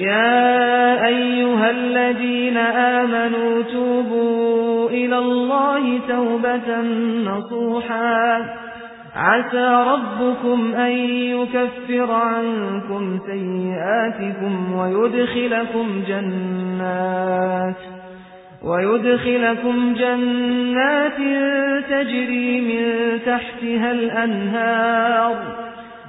يا أيها الذين آمنوا توبوا إلى الله توبة نصوحا. عسى ربكم أن يكفر عنكم سيئاتكم ويدخلكم جنات ويدخلكم جنات تجري من تحتها الأنهار.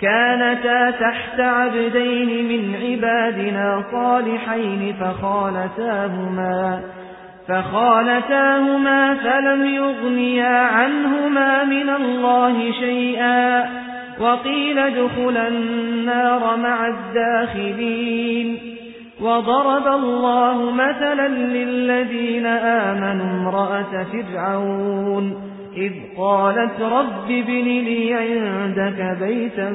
كانتا تحت عبدين من عبادنا صالحين فخالتاهما فخالتاهما فلم يغنيا عنهما من الله شيئا وقيل ادخل النار مع الداخلين. وضرب الله مثلا للذين آمنوا امرأة فرعون إذ قالت رب ابن لي عندك بيتا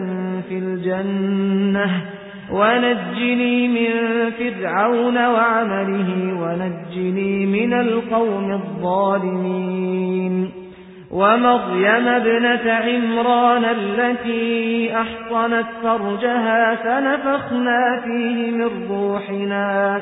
في الجنة ونجني من فرعون وعمله ونجني من القوم الظالمين ومريم ابنة عمران التي أحصنت فرجها فنفخنا فيه من روحنا